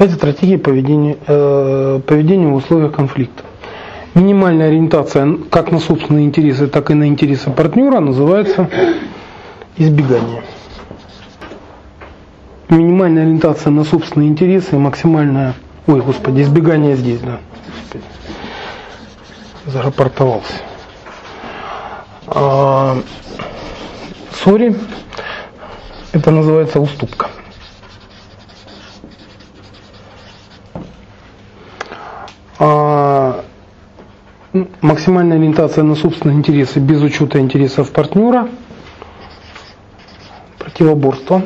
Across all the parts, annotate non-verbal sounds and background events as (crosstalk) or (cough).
Пять стратегий поведения, э, поведения в условиях конфликта. Минимальная ориентация как на собственные интересы, так и на интересы партнера называется избегание. Минимальная ориентация на собственные интересы и максимальная... Ой, господи, избегание здесь, да. Зарапортовался. А, сори, это называется уступка. А, максимальная ориентация на собственные интересы без учета интересов партнера, противоборство.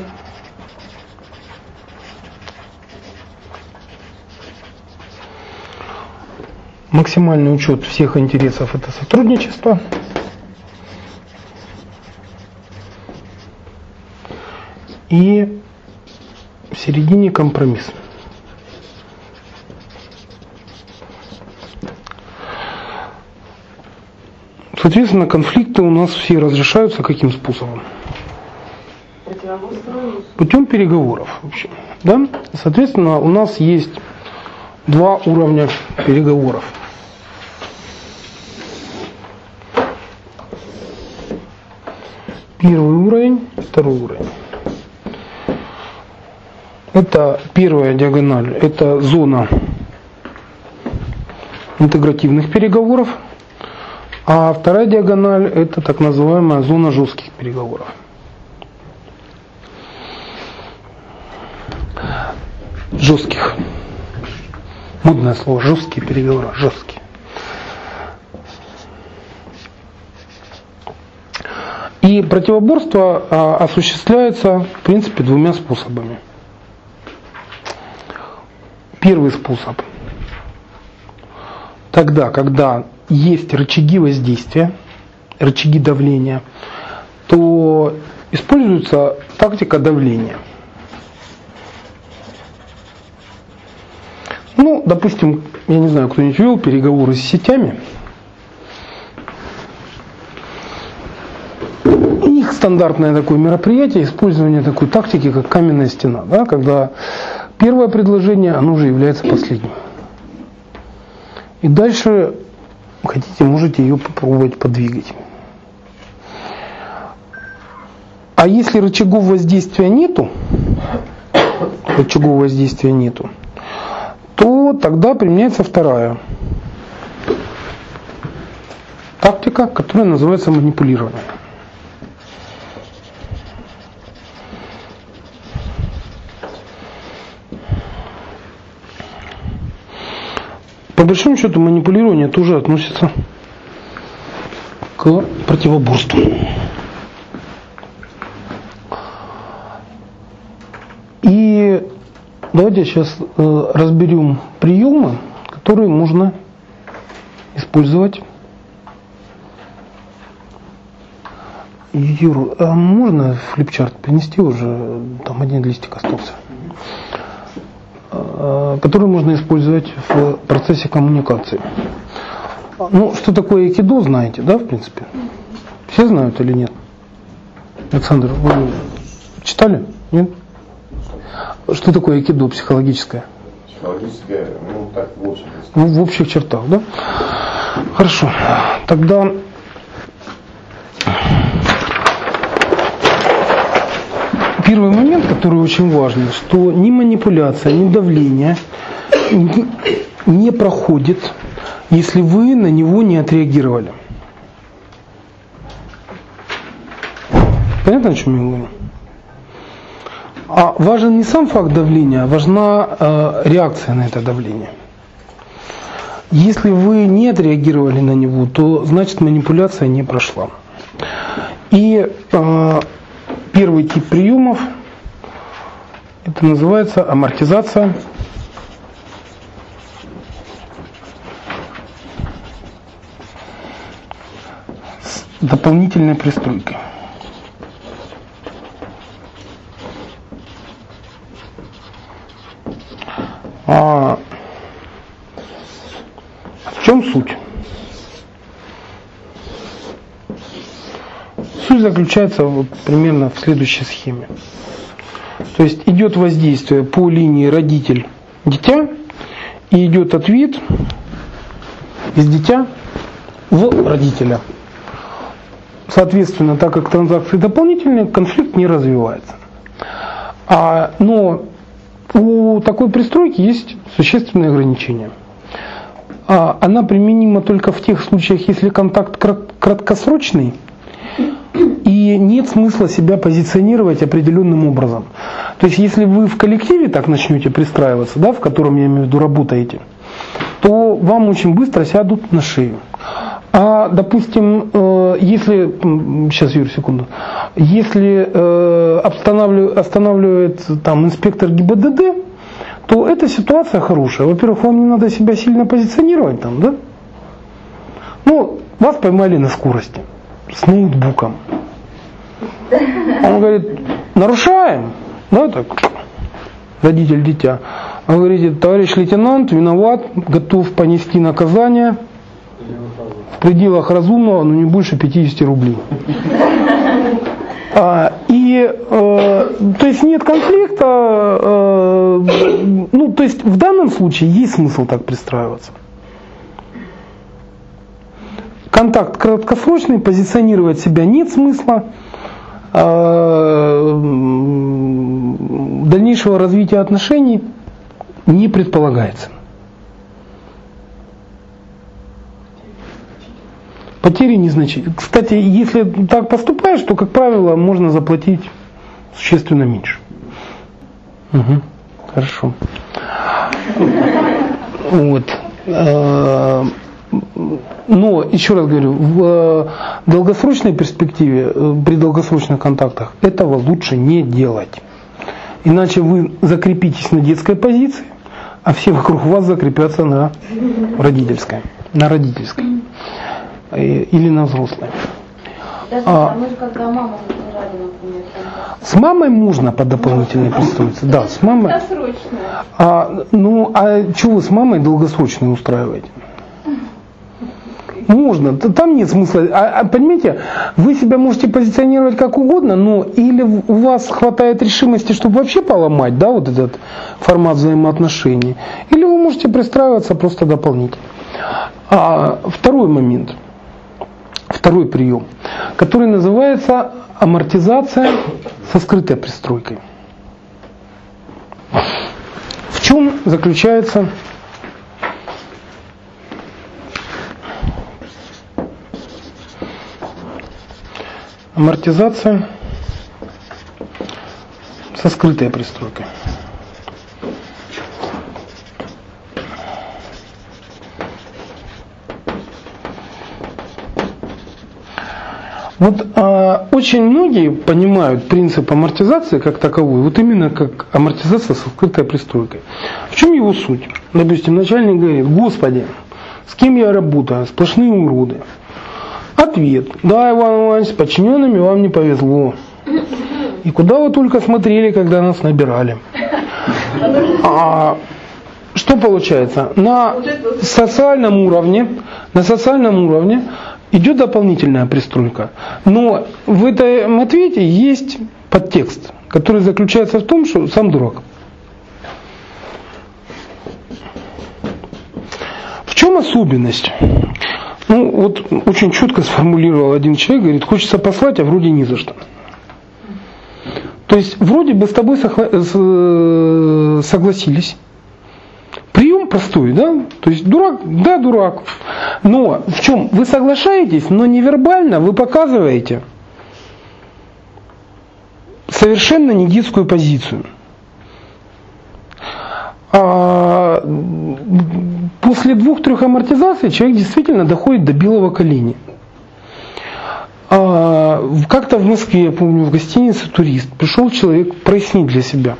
Максимальный учет всех интересов это сотрудничество. И в середине компромисс. Соответственно, конфликты у нас все разрешаются каким способом? Путем переговоров. Вообще, да? Соответственно, у нас есть два уровня переговоров. Первый уровень, второй уровень. Это первая диагональ, это зона интегративных переговоров – а вторая диагональ – это так называемая зона жестких переговоров. Жестких. Модное слово. Жесткие переговоры. Жесткие. И противоборство а, осуществляется, в принципе, двумя способами. Первый способ. Тогда, когда есть рычаги воздействия, рычаги давления, то используется тактика давления. Ну, допустим, я не знаю, кто-нибудь вел переговоры с сетями. У них стандартное такое мероприятие, использование такой тактики, как каменная стена, да, когда первое предложение, оно уже является последним. И дальше хотите, можете ее попробовать подвигать. А если рычагов воздействия нету, рычагов воздействия нету, то тогда применяется вторая тактика, которая называется манипулирование. По большому счету манипулирование тоже относится к противоборству. И давайте сейчас э, разберем приемы, которые можно использовать. Юр, а можно флипчарт принести уже? Там один листик остался. Э, который можно использовать в процессе коммуникации. Ну, что такое айкидо, знаете, да, в принципе? Все знают или нет? Александр, вы читали? Нет? Что такое айкидо психологическое? Психологическое, ну так в общем. Ну, в общих чертах, да? Хорошо. Тогда первый момент, который очень важный, что ни манипуляция, ни давление не проходит, если вы на него не отреагировали. Понятно, о чем я говорю? А важен не сам факт давления, а важна э, реакция на это давление. Если вы не отреагировали на него, то значит манипуляция не прошла. И э, Первый тип приемов, это называется амортизация. с дополнительной пристройкой. А в чем суть? Суть заключается вот примерно в следующей схеме. То есть идет воздействие по линии родитель, дитя, и идет ответ из дитя в родителя. Соответственно, так как транзакции дополнительные, конфликт не развивается. А, но у такой пристройки есть существенные ограничения. А, она применима только в тех случаях, если контакт краткосрочный, и нет смысла себя позиционировать определенным образом. То есть, если вы в коллективе так начнете пристраиваться, да, в котором, я имею в виду, работаете, то вам очень быстро сядут на шею. А, допустим, э, если, сейчас, Юрий, секунду, если э, останавливает там инспектор ГИБДД, то эта ситуация хорошая. Во-первых, вам не надо себя сильно позиционировать там, да? Ну, вас поймали на скорости с ноутбуком. Он говорит, нарушаем. Да, так, родитель дитя. Он говорит, товарищ лейтенант, виноват, готов понести наказание в пределах разумного, но не больше 50 рублей. А, и э, то есть нет конфликта, э, ну то есть в данном случае есть смысл так пристраиваться. Контакт краткосрочный, позиционировать себя нет смысла. Э, дальнейшего развития отношений не предполагается. Потери незначительные. Кстати, если так поступаешь, то, как правило, можно заплатить существенно меньше. Угу. Хорошо. Вот. Э, но, еще раз говорю, в долгосрочной перспективе, э, при долгосрочных контактах, этого лучше не делать. Иначе вы закрепитесь на детской позиции, а все вокруг вас закрепятся на родительской. На родительской. Э, или на взрослой. а, мы же когда забирали, например, с мамой можно по дополнительной пристроиться. Да, с мамой. А, ну, а чего вы с мамой долгосрочно устраиваете? Можно, там нет смысла. А, а понимаете, вы себя можете позиционировать как угодно, но или у вас хватает решимости, чтобы вообще поломать, да, вот этот формат взаимоотношений, или вы можете пристраиваться просто дополнительно. А второй момент – второй прием, который называется амортизация со скрытой пристройкой. В чем заключается амортизация со скрытой пристройкой? Вот э, очень многие понимают принцип амортизации как таковой, вот именно как амортизация со скрытой пристройкой. В чем его суть? Допустим, начальник говорит, Господи, с кем я работаю? Сплошные уроды. Ответ. Да, Иван Иванович, с подчиненными вам не повезло. И куда вы только смотрели, когда нас набирали. А, что получается? На социальном уровне, на социальном уровне идет дополнительная пристройка. Но в этом ответе есть подтекст, который заключается в том, что сам дурак. В чем особенность? Ну, вот очень четко сформулировал один человек, говорит, хочется послать, а вроде ни за что. То есть вроде бы с тобой согласились, Прием простой, да? То есть дурак, да, дурак. Но в чем? Вы соглашаетесь, но невербально вы показываете совершенно не детскую позицию. А после двух-трех амортизаций человек действительно доходит до белого колени. А, как-то в Москве, я помню, в гостинице турист, пришел человек прояснить для себя.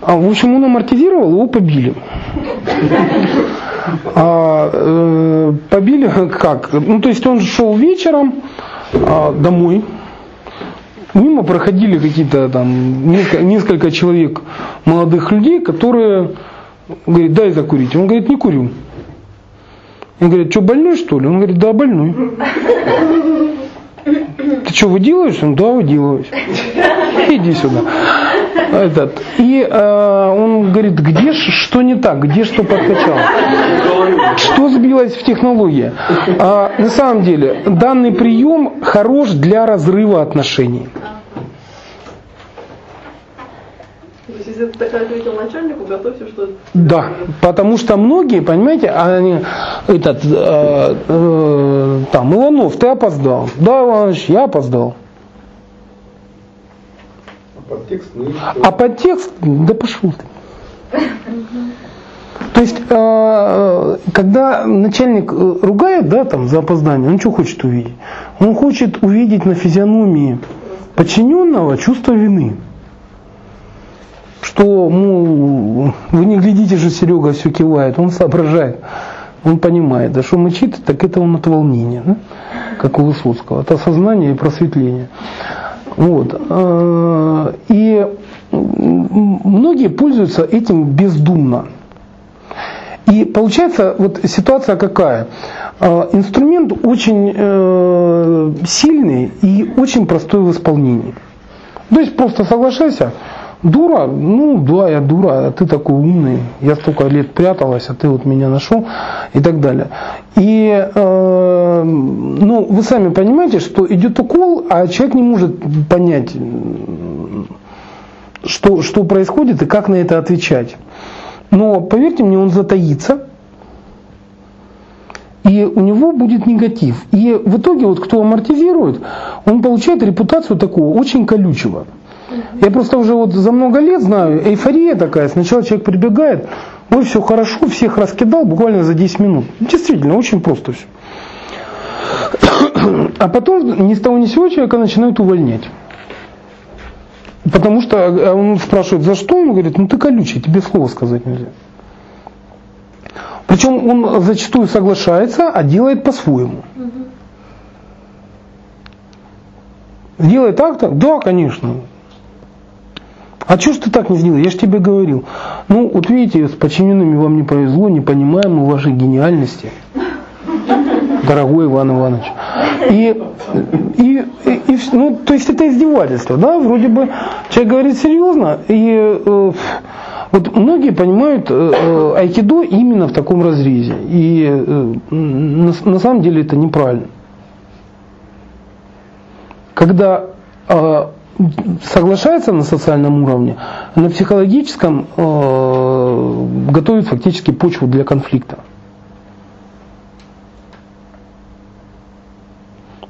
А, в общем, он амортизировал, его побили. А, э, побили как? Ну, то есть он шел вечером а, домой, мимо проходили какие-то там несколько, несколько человек молодых людей, которые говорят, дай закурить. Он говорит, не курю. Он говорит, что, больной что ли? Он говорит, да, больной. Ты что, выделываешь? Он, да, выделываюсь. Иди сюда. этот, и э, он говорит, где ж- что не так, где что подкачал, что сбилось в технологии. А, на самом деле, данный прием хорош для разрыва отношений. То есть, если ты так ответил начальнику, готовься, что... Да, потому что многие, понимаете, они, этот, э, э, там, Иванов, ты опоздал. Да, Иванович, я опоздал. Подтекст, ну и А подтекст, да пошел ты. То есть, э, когда начальник э, ругает, да, там, за опоздание, он что хочет увидеть? Он хочет увидеть на физиономии подчиненного чувство вины. Что, мол, вы не глядите же, Серега все кивает, он соображает, он понимает, да что мычит, так это он от волнения, да? как у Высоцкого, от осознания и просветления. Вот. Э, И многие пользуются этим бездумно. И получается вот ситуация какая? Э, Инструмент очень э, сильный и очень простой в исполнении. То есть просто соглашайся, дура, ну да, я дура, а ты такой умный, я столько лет пряталась, а ты вот меня нашел и так далее. И э, ну, вы сами понимаете, что идет укол, а человек не может понять, что, что происходит и как на это отвечать. Но поверьте мне, он затаится, и у него будет негатив. И в итоге, вот кто амортизирует, он получает репутацию такого очень колючего. Я просто уже вот за много лет знаю, эйфория такая, сначала человек прибегает, ой, все хорошо, всех раскидал буквально за 10 минут. Действительно, очень просто все. А потом ни с того ни с сего человека начинают увольнять. Потому что а он спрашивает, за что? Он говорит, ну ты колючий, тебе слова сказать нельзя. Причем он зачастую соглашается, а делает по-своему. Сделай так-то? Да, конечно. А что ж ты так не сделал? Я же тебе говорил. Ну, вот видите, с подчиненными вам не повезло, не понимаем мы вашей гениальности. Дорогой Иван Иванович. И, и, и, и ну, то есть это издевательство, да, вроде бы человек говорит серьезно, и э, вот многие понимают э, э, айкидо именно в таком разрезе, и э, на, на самом деле это неправильно. Когда э, соглашается на социальном уровне, на психологическом э, готовит фактически почву для конфликта.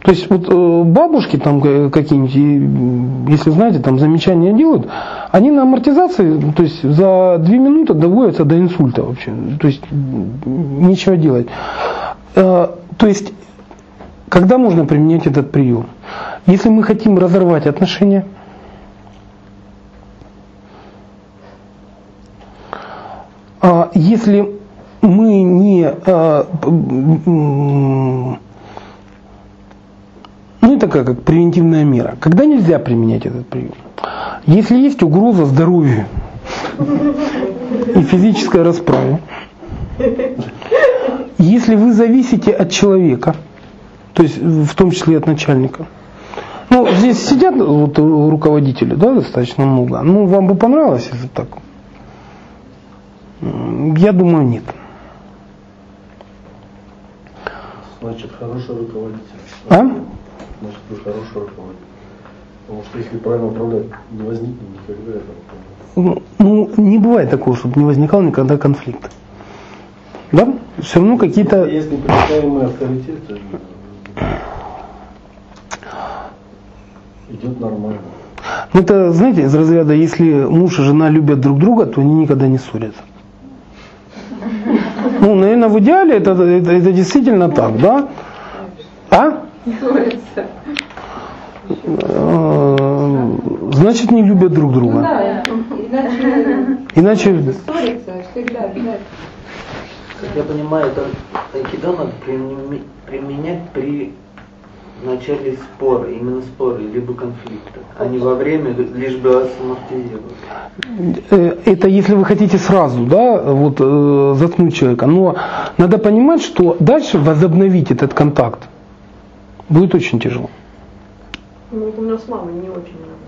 То есть вот э, бабушки там какие-нибудь, если знаете, там замечания делают, они на амортизации, то есть за две минуты доводятся до инсульта вообще. То есть м, нечего делать. Э, То есть когда можно применять этот прием? Если мы хотим разорвать отношения, а если мы не а, ну это как, как превентивная мера. Когда нельзя применять этот прием? Если есть угроза здоровью и физической расправе, если вы зависите от человека, то есть в том числе от начальника, ну, здесь сидят вот, руководители, да, достаточно много. Ну, вам бы понравилось, если так? Я думаю, нет. Значит, хороший руководитель. А? Значит, вы хороший руководитель. Потому что если правильно управлять, не возникнет никогда этого. Ну, ну, не бывает такого, чтобы не возникал никогда конфликт. Да? Все равно какие-то... Есть неприкасаемые авторитеты, идет нормально. Ну, это, знаете, из разряда, если муж и жена любят друг друга, то они никогда не ссорятся. Ну, наверное, в идеале это, это, это действительно так, да? А? Э, Значит, не любят друг друга. Да, иначе Иначе ссориться всегда обязательно. Как я понимаю, это айкидо надо применя- применять при начале спора, именно спора, либо конфликта, а не во время, лишь бы самортизировать. Э, это если вы хотите сразу, да, вот э, заткнуть человека. Но надо понимать, что дальше возобновить этот контакт будет очень тяжело. Ну, вот у меня с мамой не очень надо.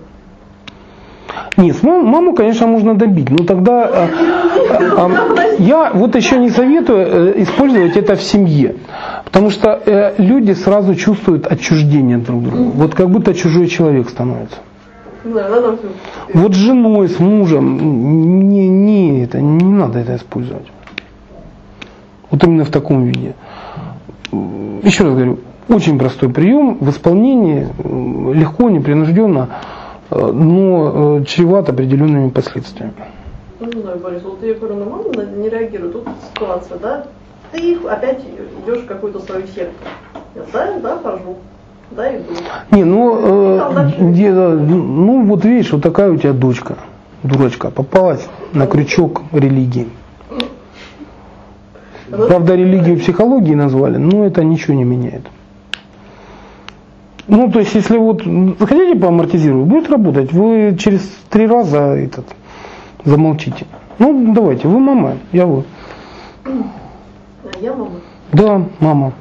Нет, мам- маму, конечно, можно добить, но тогда э, э, я вот еще не советую э, использовать это в семье, потому что э, люди сразу чувствуют отчуждение друг друга, вот как будто чужой человек становится. Вот с женой, с мужем, не, не, это, не надо это использовать. Вот именно в таком виде. Еще раз говорю, очень простой прием в исполнении, легко, непринужденно, но э, чреват определенными последствиями. Ну, знаю, Борис, вот я говорю, на маму на- не реагирую. Тут ситуация, да? Ты опять идешь в какую-то свою секту. Я, да, да, хожу. Да, иду. Не, ну, э, где- ну вот видишь, вот такая у тебя дочка, дурачка, попалась на крючок религии. Правда, религию психологии назвали, но это ничего не меняет. Ну, то есть, если вот хотите поамортизировать, будет работать, вы через три раза этот замолчите. Ну, давайте, вы мама, я вы. А я мама. Да, мама.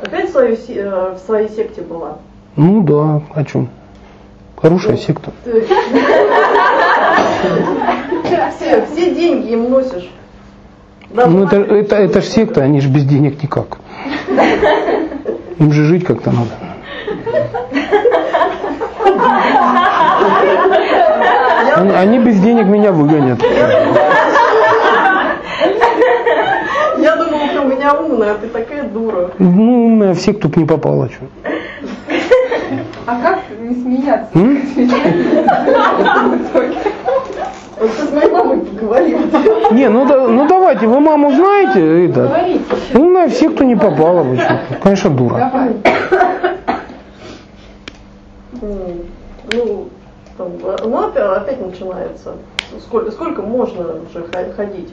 Опять в, свою се- э, в своей секте была. Ну да, о чем? Хорошая секта. (laughs) Ты- все, все деньги им носишь. Даже Ну это, это, это ж секта, они же без денег никак. Им же жить как-то надо. Они, они без денег меня выгонят. Я думала, ты у меня умная, а ты такая дура. Ну, умная в секту б не попала. Что. А как не смеяться? Вот с моей мамой поговорила. Не, ну, да- ну давайте, вы маму знаете? Это, Говорите. умная в секту не попала. Конечно, дура. Давай. Ну, там, ну опять, опять начинается. Сколько, сколько можно уже ходить?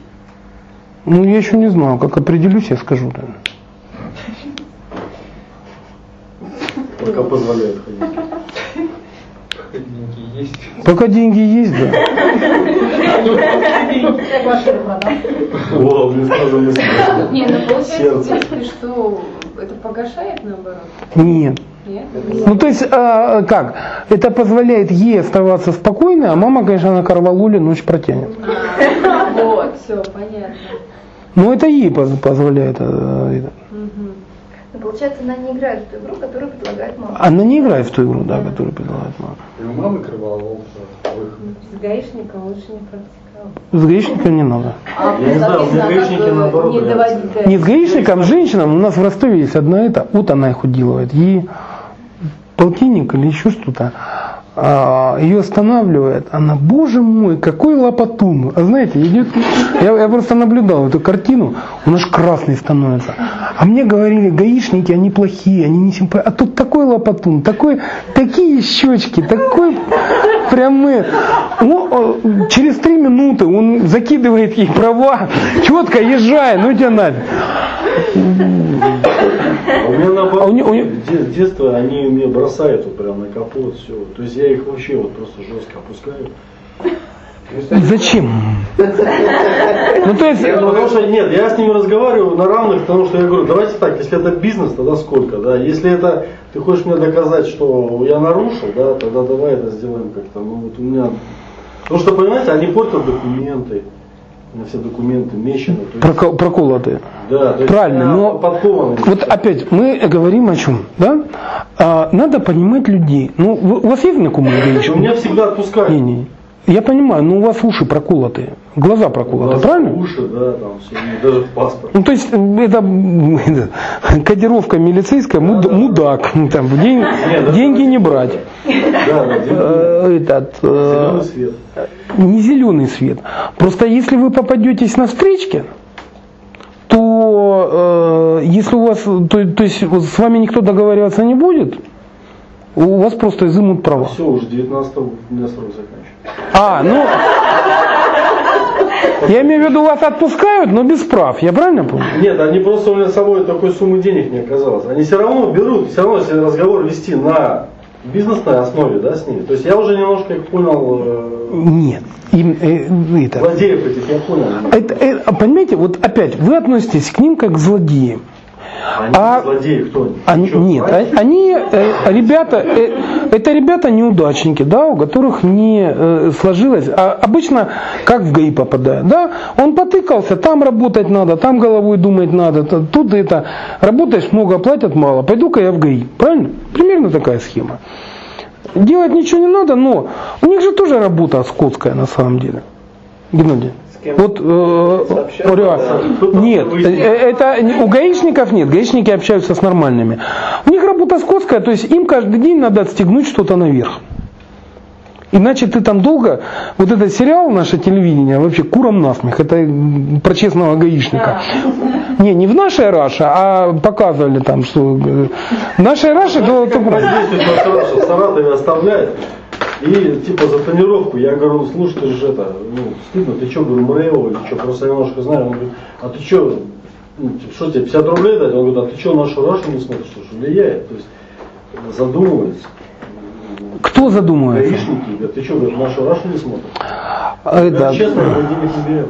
Ну, я еще не знаю, как определюсь, я скажу. Да. Пока позволяет ходить. Деньги есть. Пока деньги есть, да. Я квартиру продам. О, мне сразу мысль. Не, ну получается, что это погашает наоборот? Нет. Ну, то есть, а, как? Это позволяет ей оставаться спокойной, а мама, конечно, на карвалуле ночь протянет. Вот, все, понятно. Но это ей поз- позволяет. э. Но получается, она не играет в ту игру, которую предлагает мама. Она не играет в ту игру, да, которую предлагает мама. И у мамы кровавол выход. С гаишником лучше не практиковать. С гаишником не надо. А Я не знаю, у меня гаишники наоборот Не доводить с гаишником, с женщинам. У нас в Ростове есть одна это, вот она их уделывает. Ей полтинник или еще что-то. а, ее останавливает, она, боже мой, какой лопатун. А знаете, идет, я, я просто наблюдал эту картину, он аж красный становится. А мне говорили, гаишники, они плохие, они не симпатичные. А тут такой лопатун, такой, такие щечки, такой прямые. Ну, э, через три минуты он закидывает ей права, четко езжай, ну тебя нафиг. А у меня наоборот, А с детства они мне бросают вот прям на капот, все. То есть я их вообще вот просто жестко опускаю. Зачем? Ну то есть, Потому что нет, я с ними разговариваю на равных, потому что я говорю, давайте так, если это бизнес, тогда сколько, да? Если это ты хочешь мне доказать, что я нарушил, да, тогда давай это сделаем как-то. Ну вот у меня. Потому что, понимаете, они портят документы. У меня все документы мечены. то есть- проко- проколотые. да, то есть Правильно, я но подкованный. вот опять мы говорим о чем, да? А, надо понимать людей. Ну, у вас есть знакомые У гаишники? меня всегда отпускают. Не, не. Я понимаю, но у вас уши проколотые, глаза проколоты, правильно? Уши, да, там все, даже в паспорт. Ну, то есть, это, это, (laughs) кодировка милицейская, муд- мудак, ну, там, день- да. деньги не брать. Да, да, Э, Этот, э, свет. не зеленый свет. Просто если вы попадетесь на встречке, то э, если у вас, то, то есть с вами никто договариваться не будет, у вас просто изымут права. Все, уже 19 у меня срок заканчивается. А, ну, я имею в виду, вас отпускают, но без прав, я правильно понял? Нет, они просто у меня с собой такой суммы денег не оказалось. Они все равно берут, все равно если разговор вести на бизнесной основе, да, с ними. То есть я уже немножко их понял, э, Нет. Им, э, это, злодеев этих я понял. Это, э, понимаете, вот опять, вы относитесь к ним как к злодеям. Они А- злодеи, кто они? Чё, нет, а- они, э, ребята, э, это ребята неудачники, да, у которых не э, сложилось. А обычно как в ГАИ попадают, да, он потыкался, там работать надо, там головой думать надо, тут это, работаешь много, платят мало, пойду-ка я в ГАИ, правильно? Примерно такая схема. Делать ничего не надо, но у них же тоже работа скотская на самом деле. Геннадий. Вот э. Нет, э, это у гаишников нет, гаишники общаются с нормальными. У них работа скотская, то есть им каждый день надо отстегнуть что-то наверх. Иначе ты там долго, вот этот сериал, наше телевидение, вообще куром насмех, это про честного гаишника. Не, не в нашей Раше, а показывали там, что э, в нашей Раше, то, то- Воздействует на Саратов, в Саратове оставляет. И типа за тонировку я говорю, слушай, ты же это, ну, стыдно, ты что, говорю, МРЭО или что, просто я немножко знаю. Он говорит, а ты что, ну, типа, что тебе, 50 рублей дать? Он говорит, а ты что, нашу Рашу не смотришь, что ж, влияет? То есть задумывается. Кто задумывается? Гаишники говорят, ты что, нашу Рашу не смотришь? А Я Это, честно, мы денег не берем.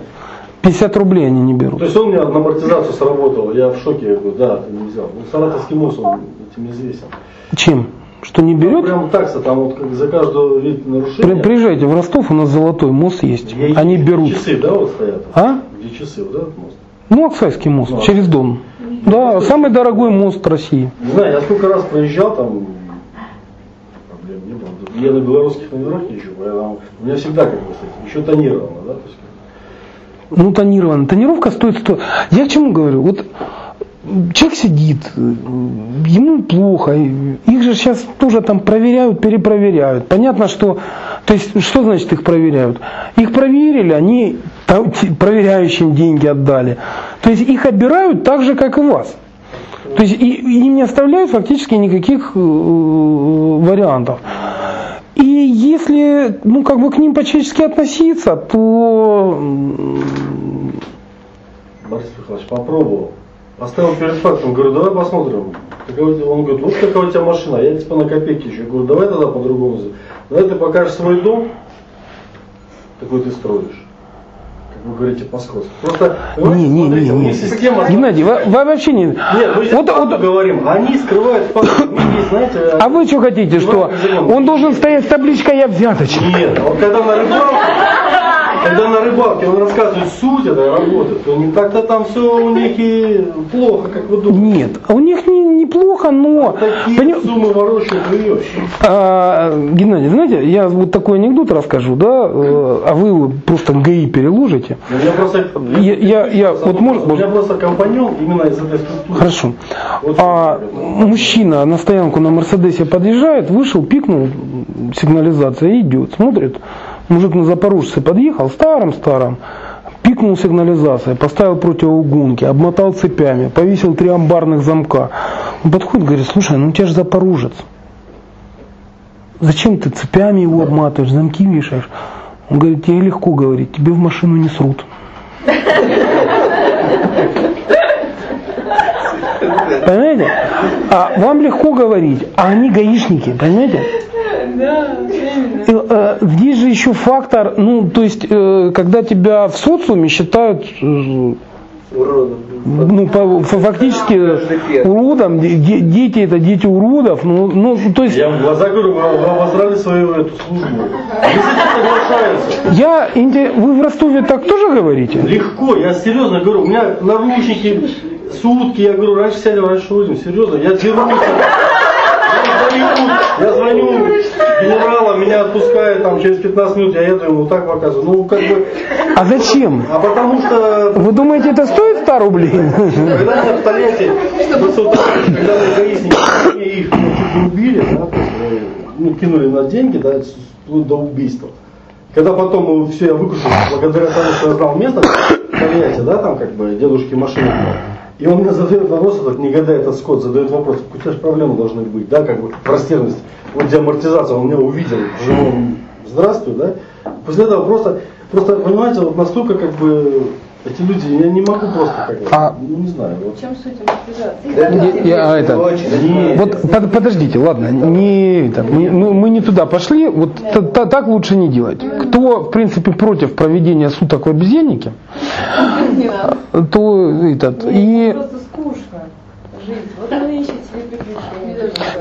50 рублей они не берут. То есть он мне на амортизацию сработал, я в шоке, я говорю, да, ты не взял. Ну, Саратовский мост, он этим известен. Чем? Что не Ну, берет? прям такса, там вот как за каждый вид При- нарушения. Приезжайте в Ростов, у нас золотой мост есть. Где Они берут. Часы, да, вот стоят? А? Где часы, вот этот мост? Ну, Оксайский мост, Ну, через Дон. Да, самый дорогой мост России. Не знаю, я сколько раз проезжал, там. Я на белорусских номерах езжу, поэтому у меня всегда как бы еще тонировано, да, то есть Ну, тонировано. Тонировка стоит 100. Я к чему говорю? Вот человек сидит, э, ему плохо, их же сейчас тоже там проверяют, перепроверяют. Понятно, что, то есть, что значит их проверяют? Их проверили, они проверяющим деньги отдали. То есть их обирают так же, как и вас. То есть и, им не оставляют фактически никаких э, вариантов. И если ну, как бы к ним по-человечески относиться, то Борис Михайлович попробовал. Поставил перед фактом, говорю, давай посмотрим. Он говорит, вот какая у тебя машина, я типа на копейки еще. Я говорю, давай тогда по-другому. Давай ты покажешь свой дом, какой ты строишь. Вы говорите, по-скотски. Просто, понимаете, Не, не, не, смотрите, не. них система... Геннадий, вы, вы вообще не... Нет, мы сейчас Вот- вот- говорим, они скрывают факт. У них есть, знаете, А вы что хотите, что он должен стоять с табличкой «Я взяточник»? Нет, вот когда на рыбалке, когда на рыбалке он рассказывает суть этой работы, то не так-то там все у них и плохо, как вы думаете. Нет, а у них не, неплохо, но... Такие пони- суммы ворочают ее. А, Геннадий, знаете, я вот такой анекдот расскажу, да, а вы просто ГАИ переложите. Меня просто, Я- я- я- вот может- у меня просто компаньон именно из этой структуры. Хорошо. Вот А мужчина на стоянку на Мерседесе подъезжает, вышел, пикнул, сигнализация, идет, смотрит. Мужик на Запорожце подъехал, старым-старым, пикнул сигнализация, поставил противоугонки, обмотал цепями, повесил три амбарных замка. Он подходит, говорит, слушай, ну у тебя же Запорожец. Зачем ты цепями его обматываешь, замки вешаешь? Он говорит, тебе легко говорить, тебе в машину не срут. Понимаете? А вам легко говорить, а они гаишники, понимаете? Да, именно. И, э, здесь же еще фактор, ну, то есть, э, когда тебя в социуме считают, э, Уродом. ну, по- фактически уродом, де- де- дети это дети уродов, ну, ну, то есть, Я в глаза говорю, вы обосрали свою эту службу. Соглашаются. я, вы в Ростове так тоже говорите? Легко, я серьезно говорю, у меня наручники, сутки, я говорю, раньше сядем, раньше уйдем, серьезно, я дерусь. Я звоню, я звоню генерала, меня отпускают, там через 15 минут я еду, ему вот так показываю. Ну, как бы, А зачем? а потому что, Вы думаете, это стоит 100 рублей? когда в Саутове, когда мы их ну, убили, да, э, ну, кинули на деньги, да, вплоть до убийства. Когда потом мы все, я выкрутил, благодаря тому, что я знал место, в Тольятти, да, там как бы дедушки машину брал. И он мне задает вопрос, этот негодяй, этот скот, задает вопрос, у тебя же проблемы должны быть, да, как бы растерянность. Вот где амортизация, он меня увидел живом здравствуй, да. После этого просто, просто, понимаете, вот настолько как бы эти люди, я не могу просто как А- ну не знаю, вот. Чем суть амортизации? Я- я- а, это- Нет. Вот под- подождите, ладно, не, это, мы, мы- мы не туда пошли, вот т- т- так лучше не делать. Кто, в принципе, против проведения суток в обезьяннике, то этот, и просто скучно. жизнь. Вот он ищет себе приключения.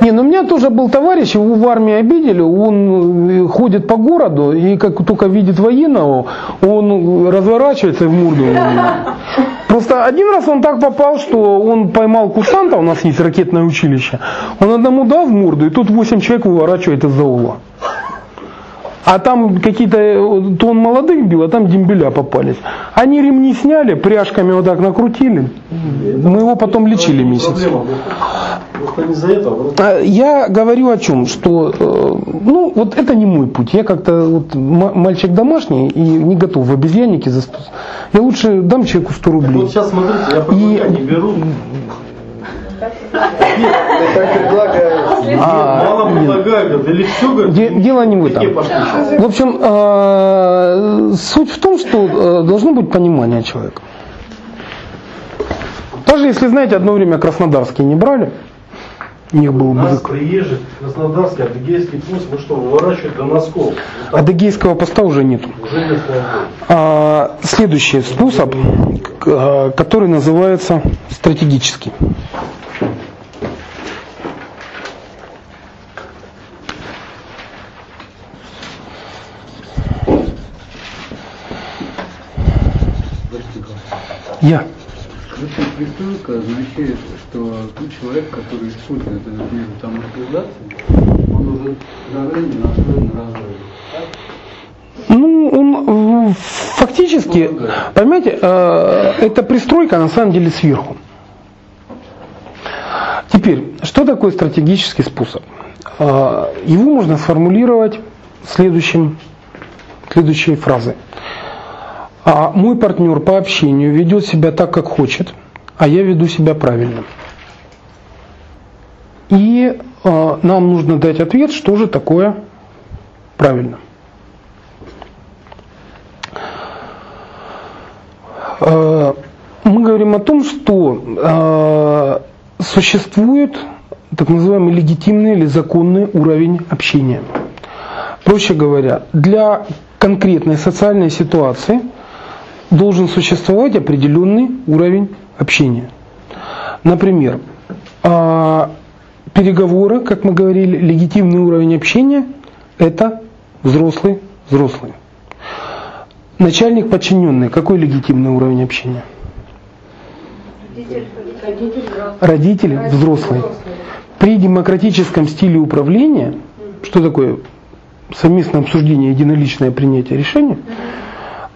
Не, ну у меня тоже был товарищ, его в армии обидели, он э, ходит по городу, и как только видит военного, он разворачивается и в морду. Просто один раз он так попал, что он поймал курсанта, у нас есть ракетное училище, он одному дал в морду, и тут 8 человек выворачивает из-за угла. А там какие-то, э, то он молодых бил, а там дембеля попались. Они ремни сняли, пряжками вот так накрутили. Мы его потом лечили месяц. Я говорю о чем, что, э, ну, вот это не мой путь. Я как-то вот мальчик домашний и не готов в обезьяннике заспаться. Я лучше дам человеку 100 Вот рублей. сейчас смотрите, я И- пока не беру. Дело не в этом. В общем, э, суть в том, что э, должно быть понимание человека. Даже если, знаете, одно время краснодарские не брали, у них был бык. приезжий краснодарский, адыгейский пусть, вы что, выворачивают до носков. Вот Адыгейского поста уже нету. Уже нет. А, следующий способ, а, который называется стратегический. Я. Эта пристройка означает, что тот человек, который использует этот метод амортизации, он уже заранее настроен на разрыв. Ну, он фактически, понимаете, э, эта пристройка на самом деле сверху. Теперь, что такое стратегический способ? Э, Его можно сформулировать следующим, следующей фразой. А мой партнер по общению ведет себя так, как хочет, а я веду себя правильно. И э, нам нужно дать ответ, что же такое правильно. Э, Мы говорим о том, что э, существует так называемый легитимный или законный уровень общения. Проще говоря, для конкретной социальной ситуации должен существовать определенный уровень общения. Например, а, переговоры, как мы говорили, легитимный уровень общения – это взрослый взрослый. Начальник подчиненный, какой легитимный уровень общения? Родители взрослые. При демократическом стиле управления, что такое совместное обсуждение, единоличное принятие решения,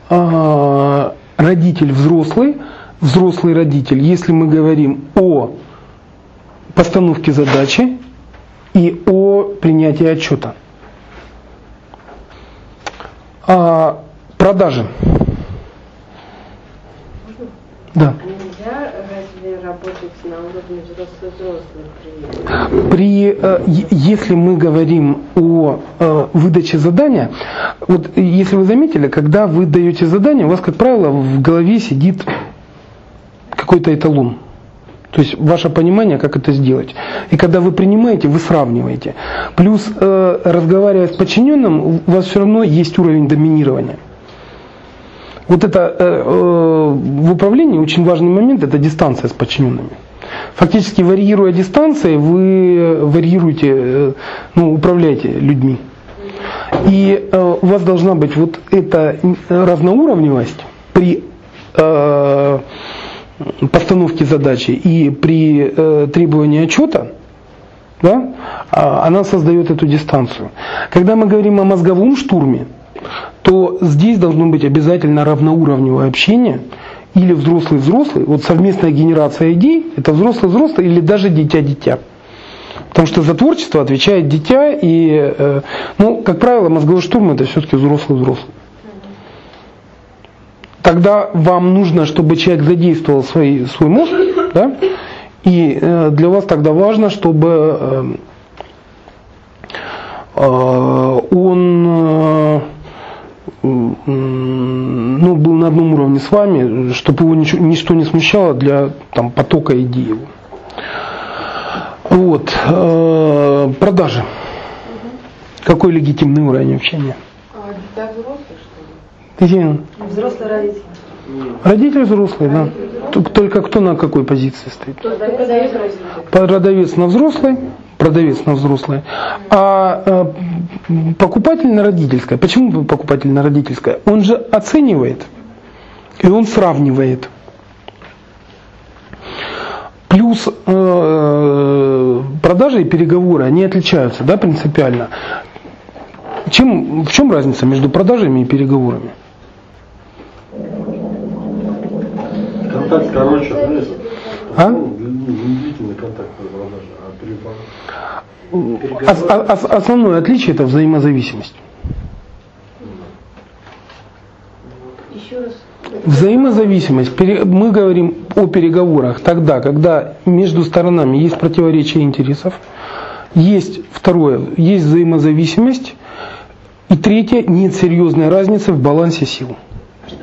родитель взрослый, взрослый родитель, если мы говорим о постановке задачи и о принятии отчета. А, продажи. Да. Нельзя разве работать на уровне взрослый-взрослый при э, если мы говорим о э, выдаче задания, вот если вы заметили, когда вы даете задание, у вас, как правило, в голове сидит какой-то эталон. То есть ваше понимание, как это сделать. И когда вы принимаете, вы сравниваете. Плюс, э, разговаривая с подчиненным, у вас все равно есть уровень доминирования. Вот это э, э, в управлении очень важный момент, это дистанция с подчиненными. Фактически варьируя дистанции, вы варьируете, э, ну, управляете людьми. И э, у вас должна быть вот эта разноуровневость при э, постановке задачи и при э, требовании отчета, да, а, она создает эту дистанцию. Когда мы говорим о мозговом штурме, то здесь должно быть обязательно равноуровневое общение или взрослый-взрослый, вот совместная генерация идей, это взрослый-взрослый или даже дитя-дитя. Потому что за творчество отвечает дитя, и, э, ну, как правило, мозговой штурм это все-таки взрослый-взрослый. Тогда вам нужно, чтобы человек задействовал свой, свой мозг, да, и э, для вас тогда важно, чтобы э, он ну, был на одном уровне с вами, чтобы его ничего, ничто не смущало для там, потока идей его. Вот. э, продажи. Какой легитимный уровень общения? А для взрослых, что ли? Татьяна, Взрослый родитель. Родитель взрослый, да. т- только кто на какой позиции стоит? Продавец на взрослой, продавец на взрослой, а э, покупатель на родительской. Почему покупатель на родительской? Он же оценивает и он сравнивает. Плюс э, продажи и переговоры, они отличаются, да, принципиально. Чем, в чем разница между продажами и переговорами? Контакт короче, А? ну, длительный контакт при продаже, а переговоры- Ос- основное отличие это взаимозависимость. Еще раз. Взаимозависимость. Мы говорим о переговорах тогда, когда между сторонами есть противоречие интересов, есть второе, есть взаимозависимость, и третье, нет серьезной разницы в балансе сил. Что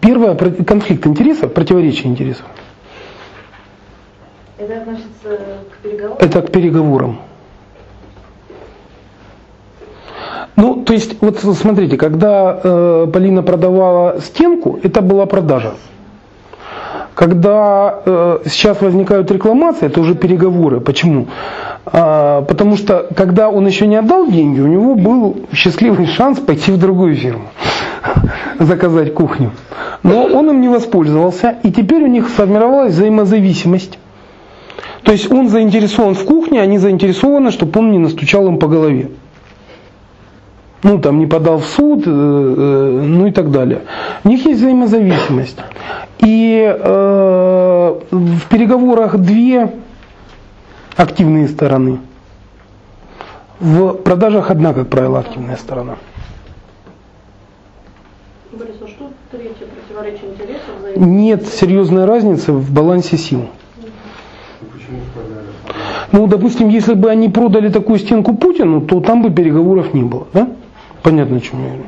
первое? Конфликт интересов, противоречие интересов. Это относится? Это к переговорам. Ну, то есть, вот смотрите, когда э, Полина продавала стенку, это была продажа. Когда э, сейчас возникают рекламации, это уже переговоры. Почему? А, потому что, когда он еще не отдал деньги, у него был счастливый шанс пойти в другую фирму, (laughs) заказать кухню. Но он им не воспользовался, и теперь у них сформировалась взаимозависимость. То есть он заинтересован в кухне, они заинтересованы, чтобы он не настучал им по голове. Ну, там не подал в суд, э, э, ну и так далее. У них есть взаимозависимость. И э, в переговорах две активные стороны. В продажах одна, как правило, активная сторона. Борис, а что третье противоречие интересов? Нет серьезной разницы в балансе сил. В? Ну, допустим, если бы они продали такую стенку Путину, то там бы переговоров не было, да? Понятно, о чем я говорю.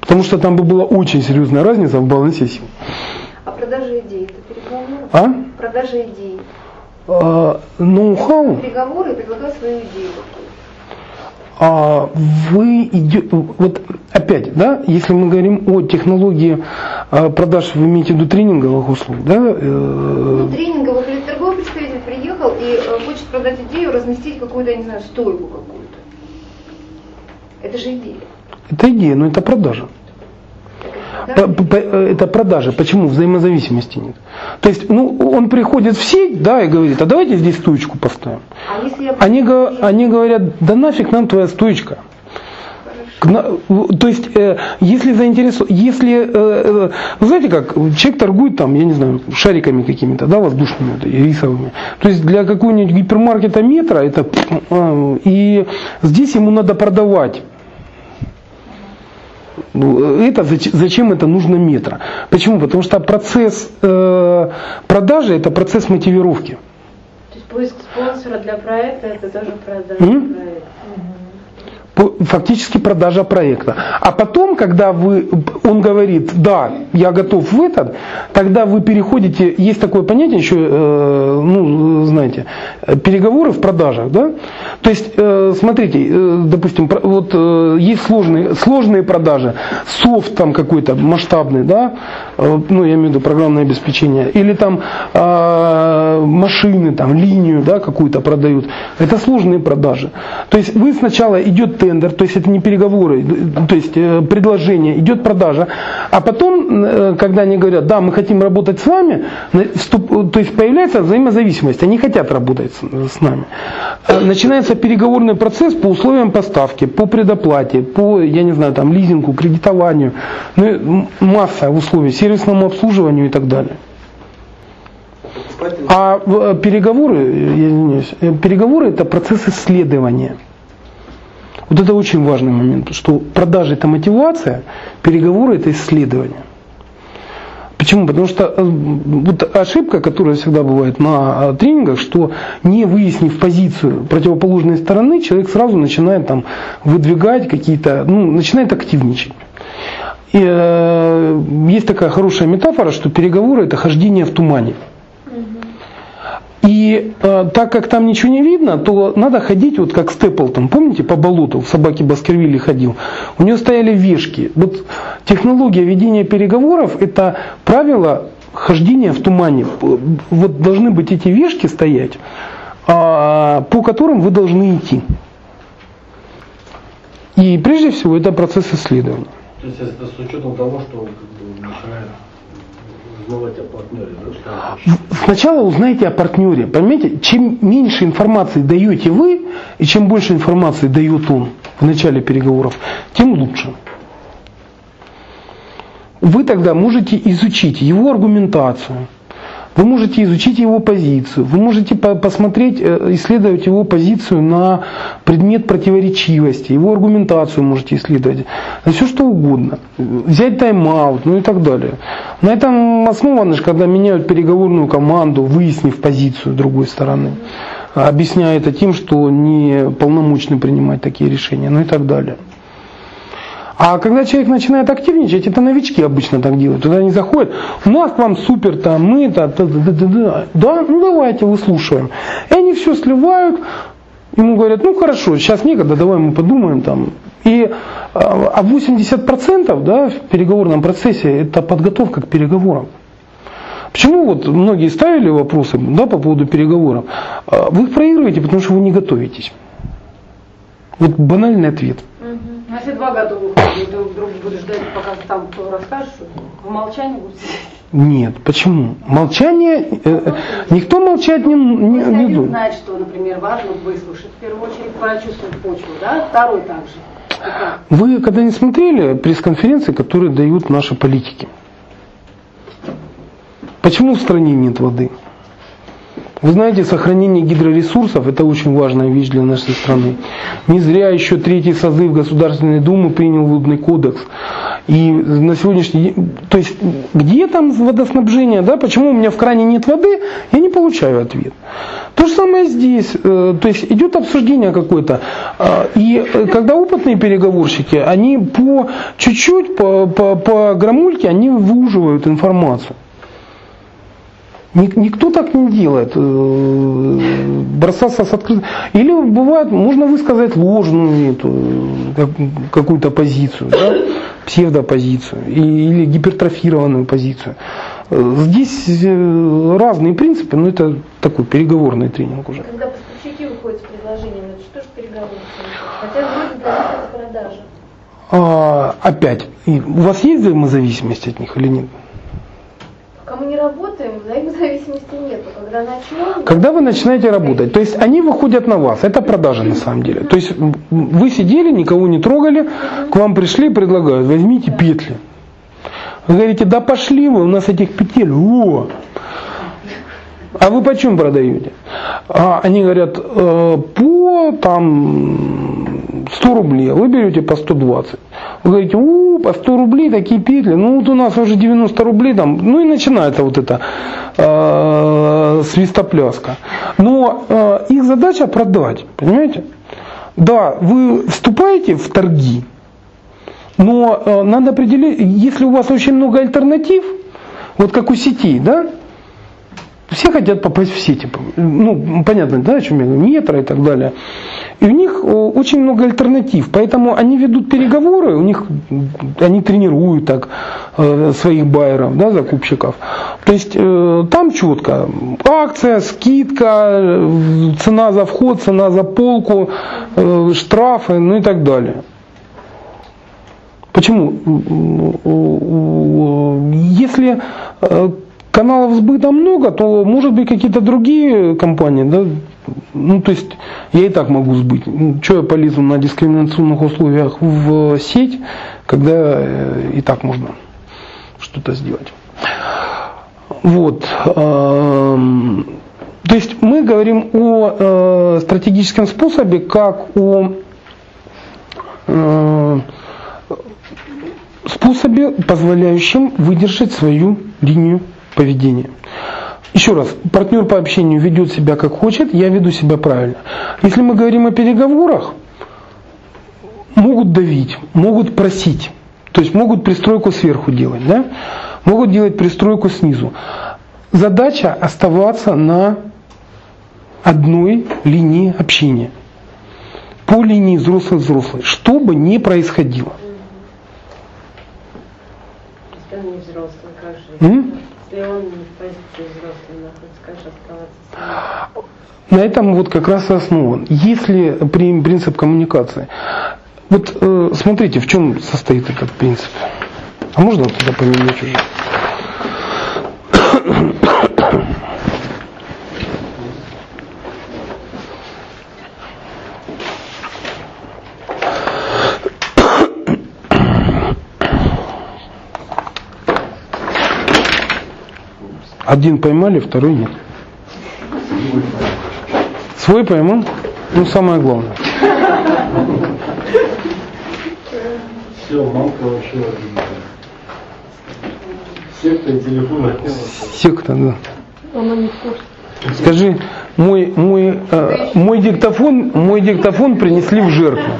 Потому что там бы была очень серьезная разница в балансе сил. А продажа идей это переговоры? А? Продажа идей. А, Ноу-хау, Переговоры и предлагать свою идею а вы идете, вот опять, да, если мы говорим о технологии а, продаж, вы имеете в виду тренинговых услуг, да, э, Ну, тренинговых приехал и э, хочет продать идею, разместить какую-то, я не знаю, стойку какую-то. Это же идея. это идея, но это продажа. П- Это продажа. Почему? Взаимозависимости нет. То есть, ну, он приходит в сеть, да, и говорит, а давайте здесь стоечку поставим. А если я... Они, они говорят, да нафиг нам твоя стоечка. То есть, э, если заинтересован, если, э, э, вы знаете как, человек торгует там, я не знаю, шариками какими-то, да, воздушными, и рисовыми. То есть для какого-нибудь гипермаркета метра это, э, и здесь ему надо продавать. Ну, Это, зач- зачем это нужно метра? Почему? Потому что процесс э, продажи это процесс мотивировки. То есть поиск спонсора для проекта это тоже продажа М? проекта. Фактически продажа проекта. А потом, когда вы, он говорит, да, я готов в этот, тогда вы переходите, есть такое понятие еще, э, ну, знаете, переговоры в продажах, да? То есть, э, смотрите, э, допустим, вот э, есть сложные, сложные продажи, софт там какой-то масштабный, да, э, ну, я имею в виду программное обеспечение, или там э, машины, там, линию, да, какую-то продают. Это сложные продажи. То есть вы сначала идет тендер, то есть это не переговоры, то есть э, предложение, идет продажа, а потом, э, когда они говорят, да, мы хотим работать с вами, то есть появляется взаимозависимость, они хотят работать с, нами. Э, Начинается переговорный процесс по условиям поставки, по предоплате, по, я не знаю, там, лизингу, кредитованию, ну, масса условий, сервисному обслуживанию и так далее. А переговоры, я извиняюсь, переговоры это процесс исследования. Вот это очень важный момент, что продажи это мотивация, переговоры это исследование. Почему? Потому что э, вот ошибка, которая всегда бывает на э, тренингах, что не выяснив позицию противоположной стороны, человек сразу начинает там выдвигать какие-то, ну, начинает активничать. И э, есть такая хорошая метафора, что переговоры это хождение в тумане. И э, так как там ничего не видно, то надо ходить вот как Степлтон, помните, по болоту в собаке Баскервилли ходил. У него стояли вешки. Вот технология ведения переговоров – это правило хождения в тумане. Вот должны быть эти вешки стоять, а, по которым вы должны идти. И прежде всего это процесс исследования. То есть это с учетом того, что как бы начинает узнавать о партнере, да, хочет. Сначала узнайте о партнере. Понимаете, чем меньше информации даете вы, и чем больше информации дает он в начале переговоров, тем лучше. Вы тогда можете изучить его аргументацию, вы можете изучить его позицию, вы можете по- посмотреть, э, исследовать его позицию на предмет противоречивости, его аргументацию можете исследовать, на все что угодно, взять тайм-аут, ну и так далее. На этом основано, когда меняют переговорную команду, выяснив позицию другой стороны, объясняя это тем, что не полномочны принимать такие решения, ну и так далее. А когда человек начинает активничать, это новички обычно так делают. Туда они заходят, у нас вам супер, там, мы, да, да, да, ну давайте, выслушаем. И они все сливают, ему говорят, ну хорошо, сейчас некогда, давай мы подумаем там. И а а 80% да, в переговорном процессе это подготовка к переговорам. Почему вот многие ставили вопросы да, по поводу переговоров? А Вы проигрываете, потому что вы не готовитесь. Вот банальный ответ. Ну, если два готовых люди друг друга будут ждать, пока там кто расскажет, в молчании сидеть. Нет, почему? Молчание, э, э, никто молчать не, не, Если не должен. знает, что, например, важно выслушать, в первую очередь прочувствовать почву, да, второй также. И как? Вы когда не смотрели пресс-конференции, которые дают наши политики? Почему в стране нет воды? Вы знаете, сохранение гидроресурсов – это очень важная вещь для нашей страны. Не зря еще третий созыв Государственной Думы принял водный кодекс. И на сегодняшний день, то есть где там водоснабжение, да, почему у меня в кране нет воды, я не получаю ответ. То же самое здесь, э, то есть идет обсуждение какое-то, а, и э, когда опытные переговорщики, они по чуть-чуть, по, по, по грамульке, они выуживают информацию. Ник- Никто так не делает, э, бросаться с открытым. Или бывает, можно высказать ложную эту, как- какую-то позицию, да, псевдопозицию или гипертрофированную позицию. Э, Здесь э, разные принципы, но это такой переговорный тренинг уже. Когда поставщики выходят с предложениями, это что же переговоры? Хотя вроде продажа. А, опять, у вас есть взаимозависимость от них или нет? Пока мы не работаем, взаимозависимости (laughs) нету. Когда начнем... Когда вы начинаете работать, то есть они выходят на вас, это продажа на самом деле. То есть вы сидели, никого не трогали, к вам пришли предлагают, возьмите петли. Вы говорите, да пошли вы, у нас этих петель, о! А вы почем продаете? А они говорят, «Э, по там 100 рублей, а вы берете по 120. Вы говорите, у, по 100 рублей такие петли, ну вот у нас уже 90 рублей там, ну и начинается вот это э, свистопляска. Но э, их задача продать, понимаете? Да, вы вступаете в торги, но э, надо определить, если у вас очень много альтернатив, вот как у сетей, да, все хотят попасть в сети. Ну, понятно, да, о чем я говорю, метро и так далее. И у них очень много альтернатив. Поэтому они ведут переговоры, у них они тренируют так э, своих байеров, да, закупщиков. То есть э, там четко акция, скидка, цена за вход, цена за полку, э, штрафы, ну и так далее. Почему? Если каналов сбыта много, то может быть какие-то другие компании, да, ну то есть я и так могу сбыть. Ну, Что я полезу на дискриминационных условиях в сеть, когда э, и так можно что-то сделать. Вот. эм, То есть мы говорим о э, стратегическом способе, как о э, способе, позволяющем выдержать свою линию поведения. Еще раз, партнер по общению ведет себя как хочет, я веду себя правильно. Если мы говорим о переговорах, могут давить, могут просить, то есть могут пристройку сверху делать, да? могут делать пристройку снизу. Задача оставаться на одной линии общения. По линии взрослый-взрослый, что бы ни происходило. М? Если он в позиции как же оставаться с ним? На этом вот как раз и основан. Если при- принцип коммуникации. Вот э, смотрите, в чем состоит этот принцип. А можно вот туда поменять уже? Один поймали, второй нет. Свой поймал? Ну, самое главное. Все, мамка вообще. Секта и телефон Секта, да. Она не в. Скажи, мой, мой, э, мой диктофон, мой диктофон принесли в жертву.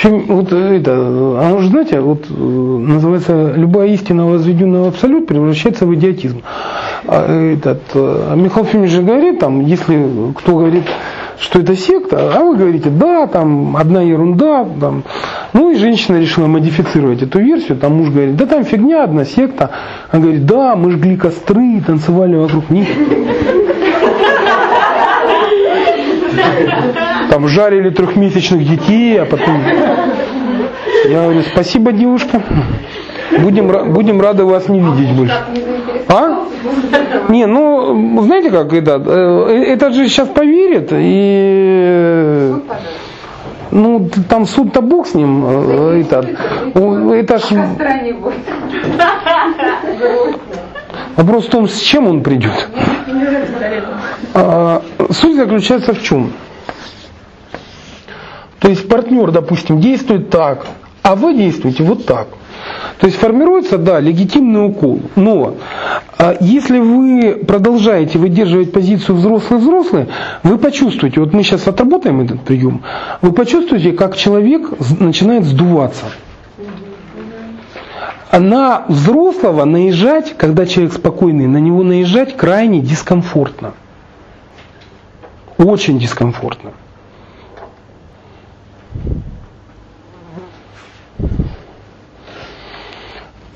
Общем, вот это, оно же, знаете, вот э, называется, любая истина, возведенная в абсолют, превращается в идиотизм. А, этот, э, Михаил Фимович же говорит, там, если кто говорит, что это секта, а вы говорите, да, там одна ерунда, там. Ну и женщина решила модифицировать эту версию, там муж говорит, да там фигня, одна секта. Она говорит, да, мы жгли костры, танцевали вокруг них. (laughs) Там жарили трехмесячных детей, а потом... Я говорю, спасибо, девушка. Будем, будем рады вас не видеть больше. А? Не, ну, знаете как, это, э, этот же сейчас поверит, и... Ну, там суд-то бог с ним, э, этот. У- Это ж вопрос в том, с чем он придет. А, Суть заключается в чем? То есть партнер, допустим, действует так, а вы действуете вот так. То есть формируется, да, легитимный укол. Но а, если вы продолжаете выдерживать позицию взрослый-взрослый, вы почувствуете, вот мы сейчас отработаем этот прием, вы почувствуете, как человек начинает сдуваться. На взрослого наезжать, когда человек спокойный, на него наезжать крайне дискомфортно. Очень дискомфортно.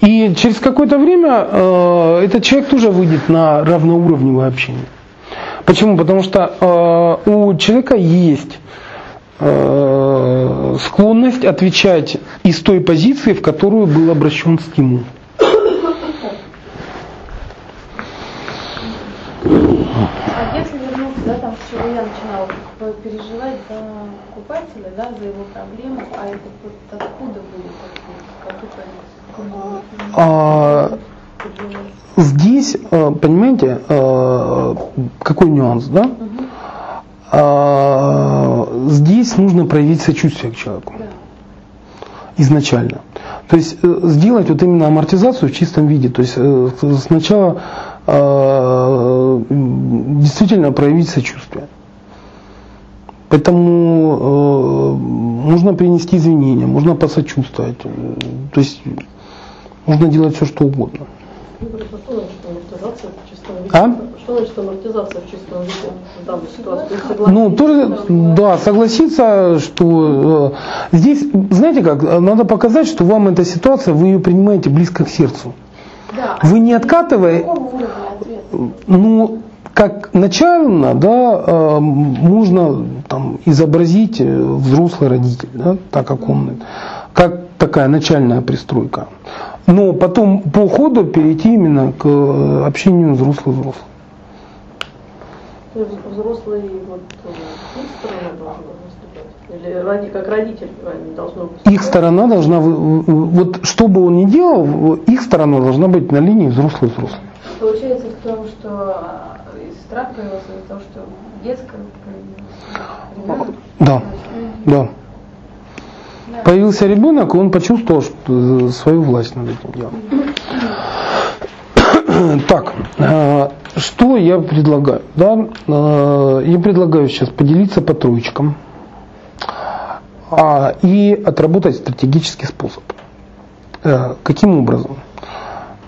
И через какое-то время э, этот человек тоже выйдет на равноуровневое общение. Почему? Потому что э, у человека есть э, склонность отвечать из той позиции, в которую был обращен стимул. А переживать за покупателя, да, за его проблемы, а это вот откуда были такие, как это, А, здесь, э, понимаете, э, какой нюанс, да? А, Здесь нужно проявить сочувствие к человеку. Изначально. То есть э, сделать вот именно амортизацию в чистом виде. То есть сначала действительно проявить сочувствие. Поэтому э, нужно принести извинения, можно посочувствовать. То есть можно делать все, что угодно. Просто что значит амортизация в чистом виде? А? Что значит амортизация в чистом виде в данной ситуации? То есть согласиться, Ну, тоже, да, согласиться, что э, здесь, знаете как, надо показать, что вам эта ситуация, вы ее принимаете близко к сердцу. Да, Вы не ответственности? ну, как начально, да, э, можно там изобразить э, взрослый родитель, да, так как он, как такая начальная пристройка. Но потом по ходу перейти именно к э, общению есть взрослый вот э, их сторона должна выступать? Или ради, как родитель они должно быть? их сторона должна, вот что бы он ни делал, их сторона должна быть на линии взрослый-взрослый. Получается в том, что и страх появился из-за того, что. Ребенок. Да, да. Появился ребенок, и он почувствовал что- свою власть над этим делом. (coughs) Так, э, что я предлагаю? Да? Э, Я предлагаю сейчас поделиться по троечкам а, и отработать стратегический способ. Э, Каким образом?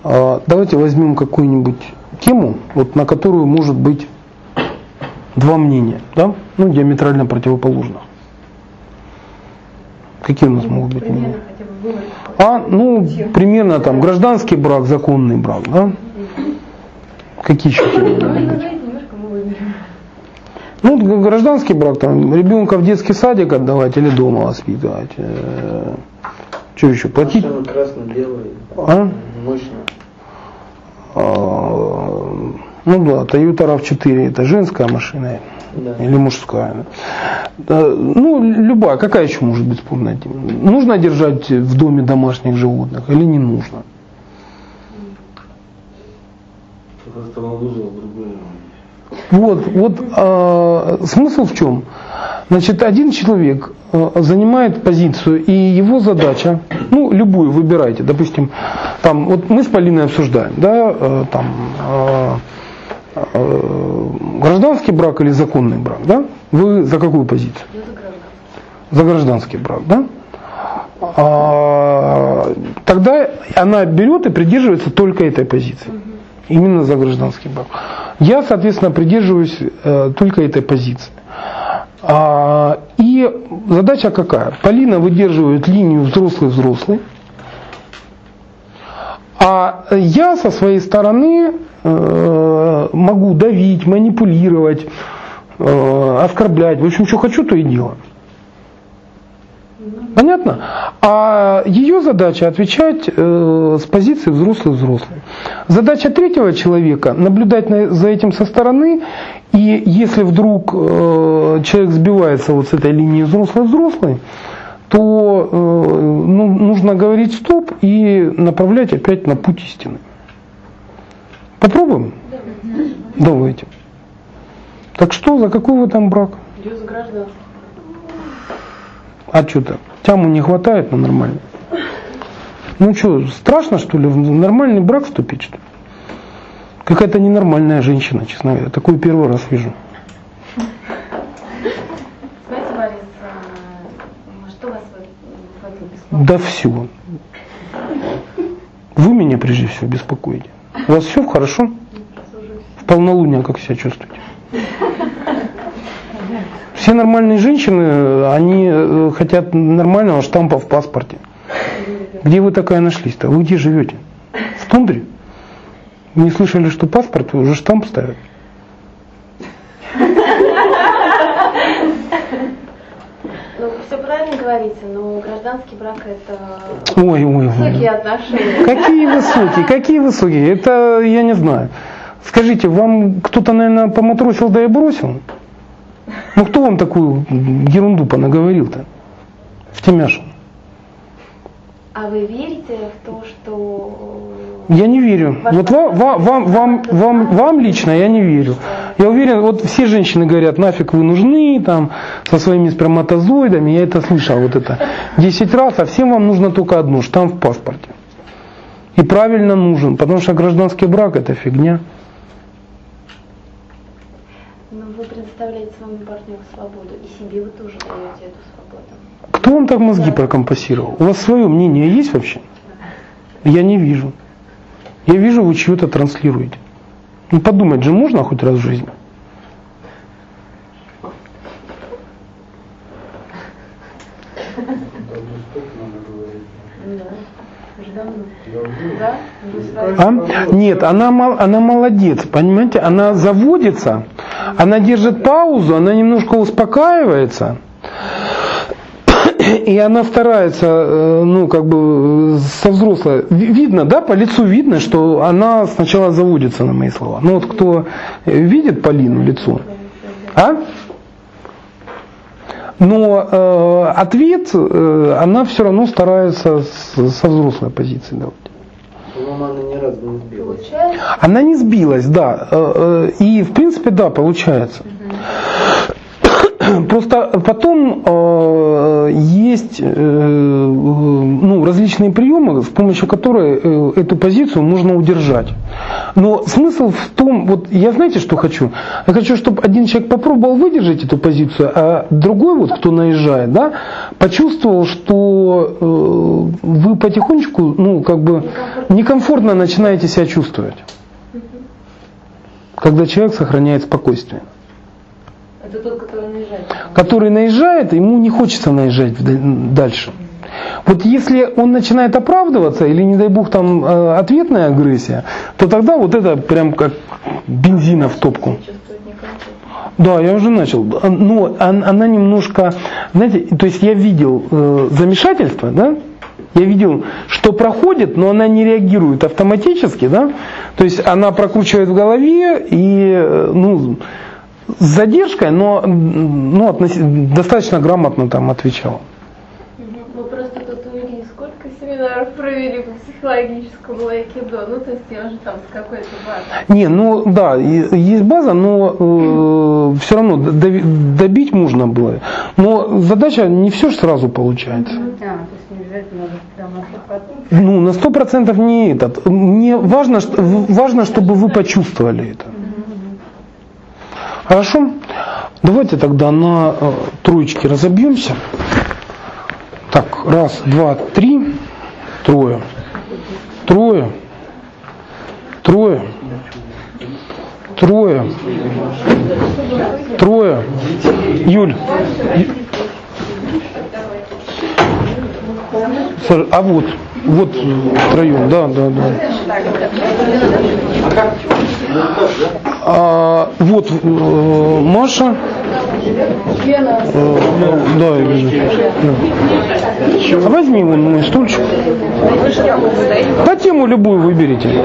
Э, Давайте возьмем какую-нибудь тему, вот, на которую может быть два мнения, да? ну, диаметрально противоположных. Какие у нас могут быть. А, ну, примерно там гражданский брак, законный брак, да? Какие еще могут быть? Ну, гражданский брак, там, ребенка в детский садик отдавать или дома воспитывать. Что еще, платить? А? Мощно. А, Ну да, Toyota RAV4 это женская машина Да. или мужская. Да, Ну, любая, какая еще может быть спорная тема? Нужно держать в доме домашних животных или не нужно? Вот, вот а, смысл в чем? Значит, один человек а, занимает позицию, и его задача, ну, любую выбирайте, допустим, там, вот мы с Полиной обсуждаем, да, а, там, а, гражданский брак или законный брак, да? Вы за какую позицию? За гражданский брак, да? А, тогда она берет и придерживается только этой позиции. Именно за гражданский брак. Я, соответственно, придерживаюсь э, только этой позиции. А, и задача какая? Полина выдерживает линию взрослый-взрослый. А я со своей стороны э, могу давить, манипулировать, э, оскорблять. В общем, что хочу, то и делаю. Понятно? А ее задача отвечать э, с позиции взрослый-взрослый. Задача третьего человека наблюдать на- за этим со стороны, и если вдруг э, человек сбивается вот с этой линии взрослый-взрослый, то э, ну, нужно говорить стоп и направлять опять на путь истины. Попробуем? Давайте. Так что, за какой вы там брак? Я за гражданство. А что то Тяму не хватает на нормальный? Ну что, страшно что ли в нормальный брак вступить что ли? Какая-то ненормальная женщина, честно говоря. Такую первый раз вижу. Знаете, Борис, а, что вас в в этом беспокоит? Да все. Вы меня прежде всего беспокоите. У вас все хорошо? В полнолуние как себя чувствуете? Все нормальные женщины, они э, хотят нормального штампа в паспорте. Где вы такая нашлись-то? Вы где живете? В тундре? Не слышали, что паспорт уже штамп ставят? Ну, вы все правильно говорите, но гражданский брак это Ой, ой, ой. высокие отношения. Какие высокие, какие высокие? Это я не знаю. Скажите, вам кто-то, наверное, поматросил да и бросил? Ну кто вам такую ерунду понаговорил-то? В темяшу. А вы верите в то, что Я не верю. Вот вам, вам, вам, вам, вам, вам лично я не верю. Я уверен, вот все женщины говорят, нафиг вы нужны, там, со своими сперматозоидами, я это слышал, вот это 10 раз, а всем вам нужно только одно, штамп в паспорте. И правильно нужен, потому что гражданский брак это фигня. ну, вы предоставляете своему партнеру свободу, и себе вы тоже даете эту свободу. Кто вам так мозги прокомпасировал? У вас свое мнение есть вообще? Я не вижу. Я вижу, вы чье-то транслируете. Ну подумать же можно хоть раз в жизни. А? Нет, она, она молодец, понимаете? Она заводится, она держит паузу, она немножко успокаивается. И она старается, э, ну, как бы, со взрослой. Ви- Видно, да, по лицу видно, что она сначала заводится на мои слова. Ну, вот кто э, видит Полину лицо, а? Но э, ответ э, она все равно старается с- со взрослой позиции давать. По-моему, она ни разу не сбилась. Она не сбилась, да. Э, э, И в принципе, да, получается. (clears throat) Просто потом э, есть э, ну, различные приемы, с помощью которых э, эту позицию можно удержать. Но смысл в том, вот я знаете, что хочу? Я хочу, чтобы один человек попробовал выдержать эту позицию, а другой, вот, кто наезжает, да, почувствовал, что э, вы потихонечку, ну, как бы некомфортно начинаете себя чувствовать. Когда человек сохраняет спокойствие Это тот, который. Который наезжает, ему не хочется наезжать дальше. Вот если он начинает оправдываться, или, не дай бог, там э, ответная агрессия, то тогда вот это прям как бензина в топку. Да, я уже начал. Но он- она немножко, знаете, то есть я видел э, замешательство, да? Я видел, что проходит, но она не реагирует автоматически, да? То есть она прокручивает в голове и, э, ну, с задержкой, но ну, относи- достаточно грамотно там отвечала. Мы просто тут у Ильи сколько семинаров провели по психологическому айкидо, ну то есть я уже там с какой-то базой. Не, ну да, есть база, но все равно добить можно было. Но задача не все же сразу получается. А, на 100%. Ну, на сто процентов не этот. Мне важно, важно, чтобы вы почувствовали это. Хорошо? Давайте тогда на э, троечки разобьемся. Так, раз, два, три, трое. Трое. Трое. Трое. Трое. Юль. А вот, вот втроем, да, да, да. А, вот э, Маша. Э, да, я вижу. Да. А возьми вон мой стульчик. Да тему любую выберите.